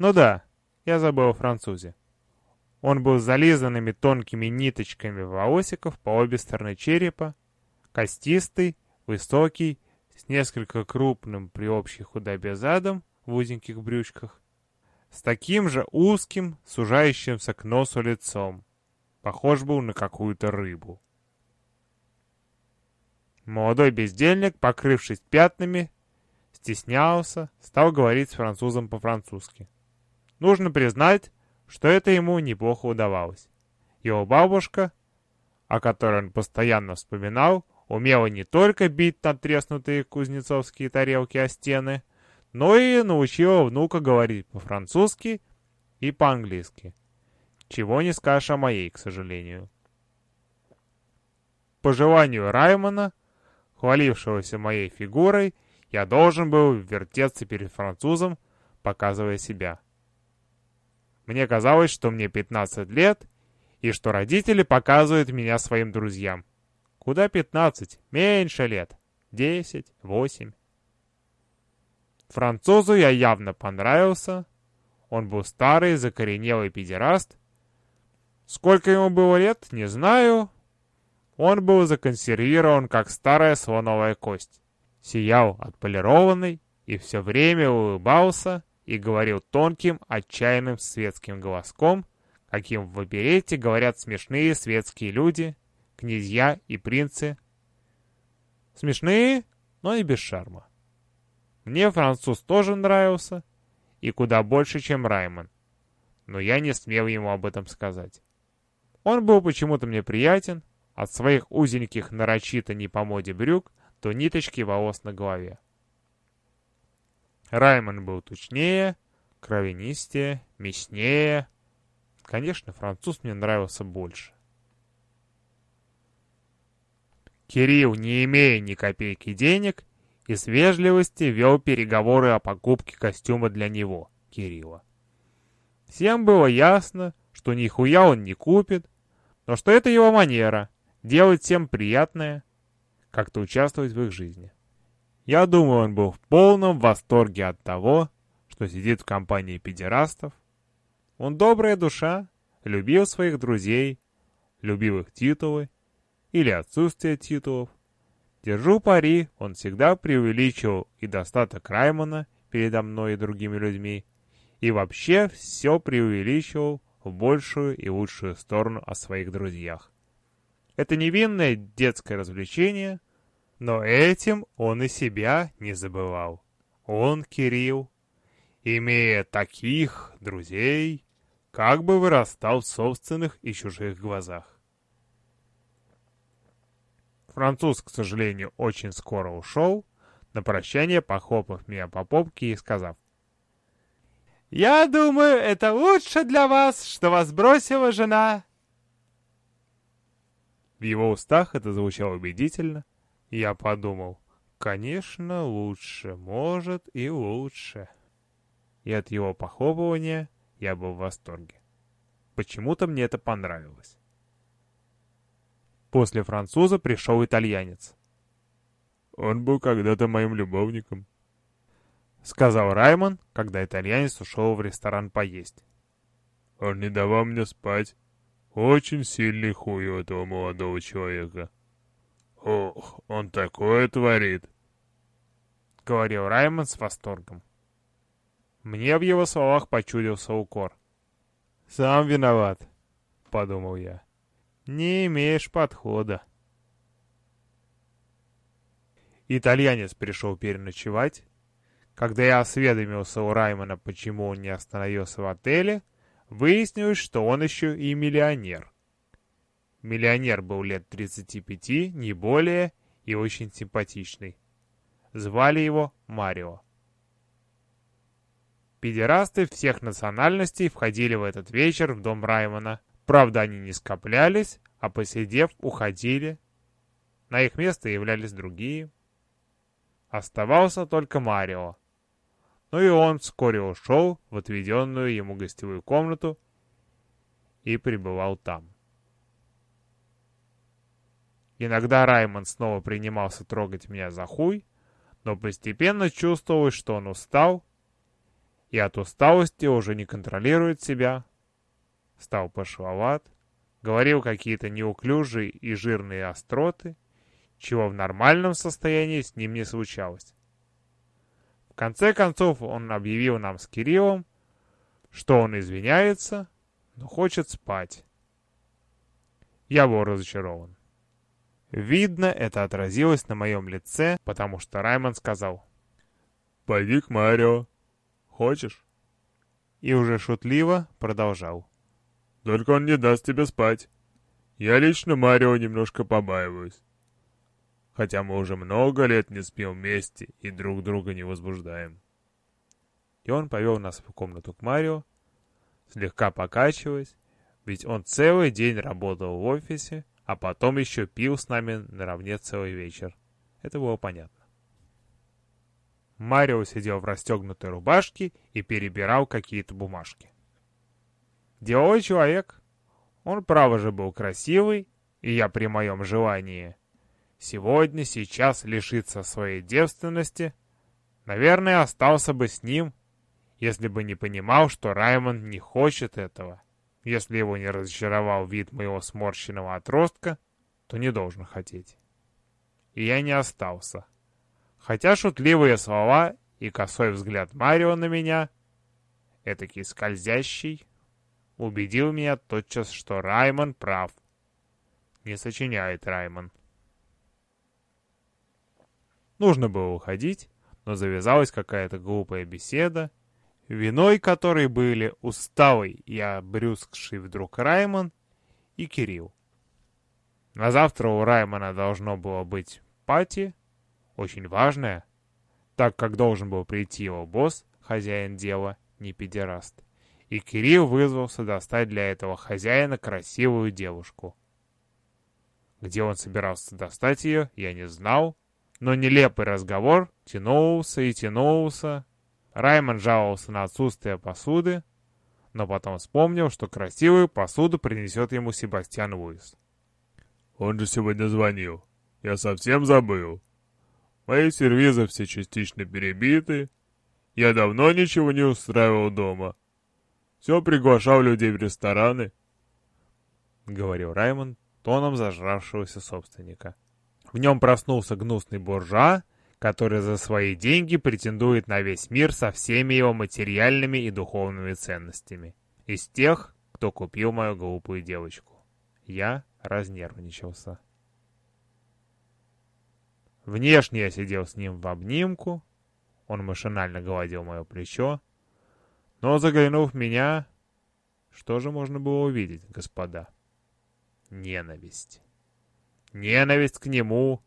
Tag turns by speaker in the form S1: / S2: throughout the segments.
S1: Ну да, я забыл о французе. Он был зализанными тонкими ниточками волосиков по обе стороны черепа, костистый, высокий, с несколько крупным при общей худобе задом в узеньких брючках, с таким же узким, сужающимся к носу лицом. Похож был на какую-то рыбу. Молодой бездельник, покрывшись пятнами, стеснялся, стал говорить с французом по-французски. Нужно признать, что это ему неплохо удавалось. Его бабушка, о которой он постоянно вспоминал, умела не только бить надтреснутые кузнецовские тарелки о стены, но и научила внука говорить по-французски и по-английски. Чего не скажешь о моей, к сожалению. По желанию Раймона, хвалившегося моей фигурой, я должен был вертеться перед французом, показывая себя. Мне казалось, что мне 15 лет, и что родители показывают меня своим друзьям. Куда 15? Меньше лет. 10, 8. Французу я явно понравился. Он был старый, закоренелый педераст. Сколько ему было лет, не знаю. Он был законсервирован, как старая слоновая кость. Сиял отполированный и все время улыбался и говорил тонким, отчаянным светским голоском, каким в оперете говорят смешные светские люди, князья и принцы. Смешные, но и без шарма. Мне француз тоже нравился, и куда больше, чем Раймон. Но я не смел ему об этом сказать. Он был почему-то мне приятен, от своих узеньких нарочито не по моде брюк до ниточки волос на голове. Раймон был тучнее, кровянистее, мяснее. Конечно, француз мне нравился больше. Кирилл, не имея ни копейки денег, из вежливости вел переговоры о покупке костюма для него, Кирилла. Всем было ясно, что нихуя он не купит, но что это его манера — делать всем приятное, как-то участвовать в их жизни. Я думаю, он был в полном восторге от того, что сидит в компании педерастов. Он добрая душа, любил своих друзей, любил их титулы или отсутствие титулов, Держу пари, он всегда преувеличивал и достаток Раймона передо мной и другими людьми, и вообще все преувеличивал в большую и лучшую сторону о своих друзьях. Это невинное детское развлечение, но этим он и себя не забывал. Он, Кирилл, имея таких друзей, как бы вырастал в собственных и чужих глазах. Француз, к сожалению, очень скоро ушел, на прощание похлопав меня по попке и сказав. «Я думаю, это лучше для вас, что вас бросила жена». В его устах это звучало убедительно. Я подумал, конечно, лучше, может и лучше. И от его похлопывания я был в восторге. Почему-то мне это понравилось. После француза пришел итальянец. «Он был когда-то моим любовником», — сказал Раймон, когда итальянец ушел в ресторан поесть. «Он не давал мне спать. Очень сильный хуй у этого молодого человека. Ох, он такое творит!» — говорил Раймон с восторгом. Мне в его словах почудился укор. «Сам виноват», — подумал я не имеешь подхода. Итальянец пришел переночевать. Когда я осведомился у Раймона, почему он не остановился в отеле, выяснилось, что он еще и миллионер. Миллионер был лет 35, не более, и очень симпатичный. Звали его Марио. Педерасты всех национальностей входили в этот вечер в дом Раймона, Правда, они не скоплялись, а посидев, уходили. На их место являлись другие. Оставался только Марио. Но и он вскоре ушел в отведенную ему гостевую комнату и пребывал там. Иногда Раймонд снова принимался трогать меня за хуй, но постепенно чувствовалось, что он устал, и от усталости уже не контролирует себя. Стал пошловат, говорил какие-то неуклюжие и жирные остроты, чего в нормальном состоянии с ним не случалось. В конце концов он объявил нам с Кириллом, что он извиняется, но хочет спать. Я был разочарован. Видно, это отразилось на моем лице, потому что Раймон сказал
S2: «Пойди к Марио. Хочешь?»
S1: И уже шутливо продолжал.
S2: «Только он не даст тебе спать. Я лично Марио немножко побаиваюсь. Хотя мы уже много лет не спим вместе и друг друга не возбуждаем».
S1: И он повел нас в комнату к Марио, слегка покачиваясь, ведь он целый день работал в офисе, а потом еще пил с нами наравне целый вечер. Это было понятно. Марио сидел в расстегнутой рубашке и перебирал какие-то бумажки. Деловой человек. Он, право же, был красивый, и я при моем желании сегодня, сейчас лишиться своей девственности, наверное, остался бы с ним, если бы не понимал, что Раймонд не хочет этого. Если его не разочаровал вид моего сморщенного отростка, то не должен хотеть. И я не остался. Хотя шутливые слова и косой взгляд Марио на меня, этакий скользящий, убедил меня тотчас, что Раймон прав. Не сочиняет Раймон. Нужно было уходить, но завязалась какая-то глупая беседа, виной которой были усталый и обрюзгший вдруг Раймон и Кирилл. На завтра у Раймона должно было быть пати, очень важное, так как должен был прийти его босс, хозяин дела, не педераст. И Кирилл вызвался достать для этого хозяина красивую девушку. Где он собирался достать ее, я не знал, но нелепый разговор тянулся и тянулся, Раймон жаловался на отсутствие посуды, но потом вспомнил, что красивую посуду принесет ему Себастьян Луис.
S2: «Он же сегодня звонил. Я совсем забыл. Мои сервизы все частично перебиты. Я давно ничего не устраивал дома. Все приглашал людей в рестораны», —
S1: говорил Раймон тоном зажравшегося собственника. В нем проснулся гнусный буржуа, который за свои деньги претендует на весь мир со всеми его материальными и духовными ценностями. Из тех, кто купил мою глупую девочку. Я разнервничался. Внешне я сидел с ним в обнимку, он машинально гладил мое плечо, но, заглянув в меня, что же можно было увидеть, господа? Ненависть. Ненависть к нему,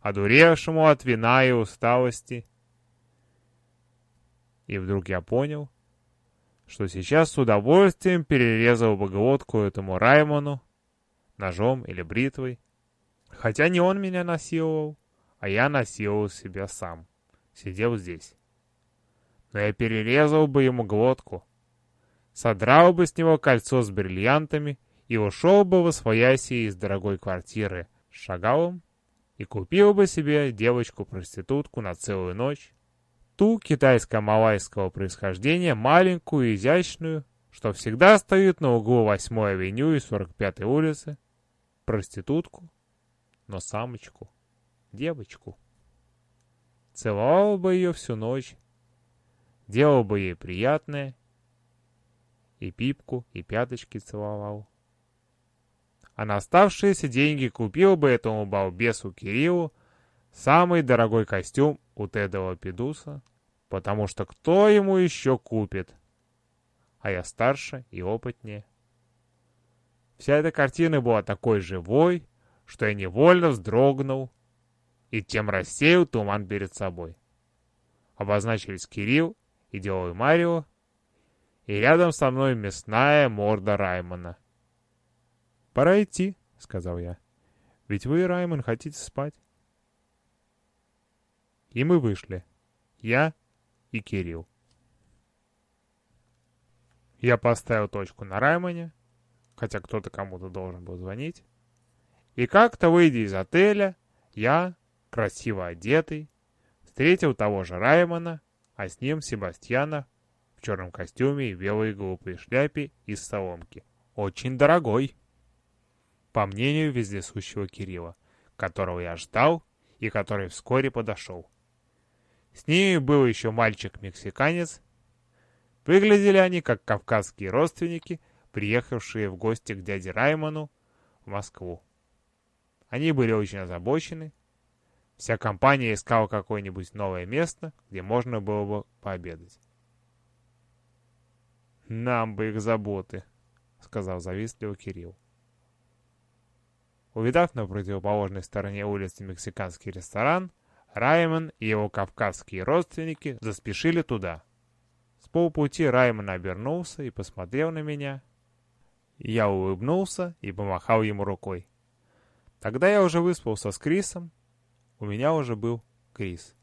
S1: одуревшему от вина и усталости. И вдруг я понял, что сейчас с удовольствием перерезал бы глотку этому Раймону ножом или бритвой. Хотя не он меня насиловал, а я насиловал себя сам, сидел здесь. Но я перерезал бы ему глотку, содрал бы с него кольцо с бриллиантами и ушел бы во свояси из дорогой квартиры шагалом и купил бы себе девочку-проститутку на целую ночь, ту китайско-малайского происхождения, маленькую, изящную, что всегда стоит на углу 8-й авеню и 45-й улицы, проститутку, но самочку, девочку. Целовал бы ее всю ночь, делал бы ей приятное, и пипку, и пяточки целовал а на оставшиеся деньги купил бы этому балбесу Кириллу самый дорогой костюм у Теда Педуса, потому что кто ему еще купит? А я старше и опытнее. Вся эта картина была такой живой, что я невольно вздрогнул и тем рассеял туман перед собой. Обозначились Кирилл и деловой Марио, и рядом со мной мясная морда Раймона — «Пора идти», — сказал я. «Ведь вы, Раймон, хотите спать». И мы вышли. Я и Кирилл. Я поставил точку на Раймоне, хотя кто-то кому-то должен был звонить. И как-то, выйдя из отеля, я, красиво одетый, встретил того же Раймона, а с ним Себастьяна в черном костюме и белой глупой шляпе из соломки. Очень дорогой. По мнению вездесущего Кирилла, которого я ждал и который вскоре подошел. С ними был еще мальчик-мексиканец. Выглядели они как кавказские родственники, приехавшие в гости к дяде Раймону в Москву. Они были очень озабочены. Вся компания искала какое-нибудь новое место, где можно было бы пообедать. «Нам бы их заботы», — сказал завистливо Кирилл. Увидав на противоположной стороне улицы мексиканский ресторан, Раймон и его кавказские родственники заспешили туда. С полпути Раймон обернулся и посмотрел на меня. Я улыбнулся и помахал ему рукой. Тогда я уже выспался с Крисом. У меня уже был Крис.